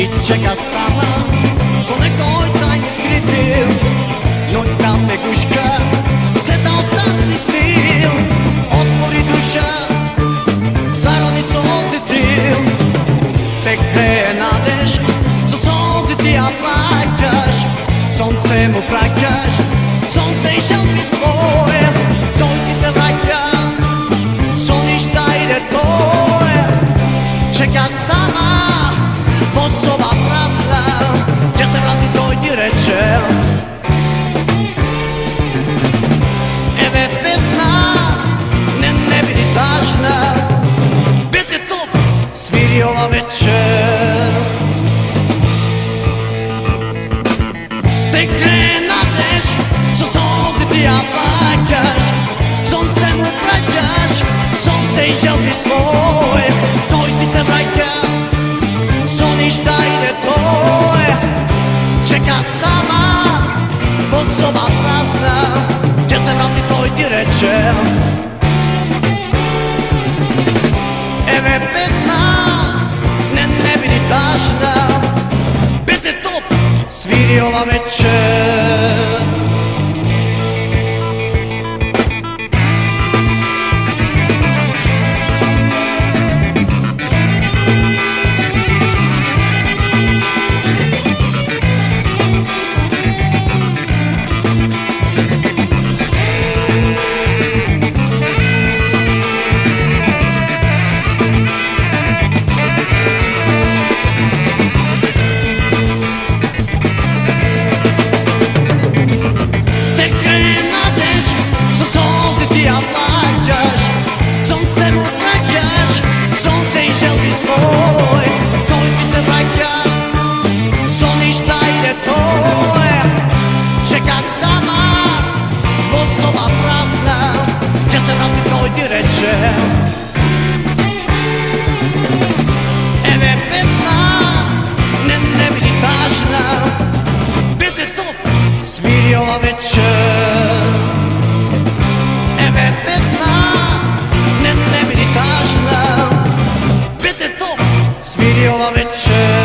Ty čeká sama, co nekoj tak skrytil, no ta pekuška se tam tazni spil, otvori duša, zarodi solze til, te kreje nadeš, co solze ti ja plakaš, sonce mu plakaš, sonce i žal mi svoj. zmieniony cel Te grenadeiros só são de apagás São sempre bracas, são teijel de svoj Dojti se braka, são ništa i ne to je Čeka sam I'm a you. Yeah, Smirjola večer.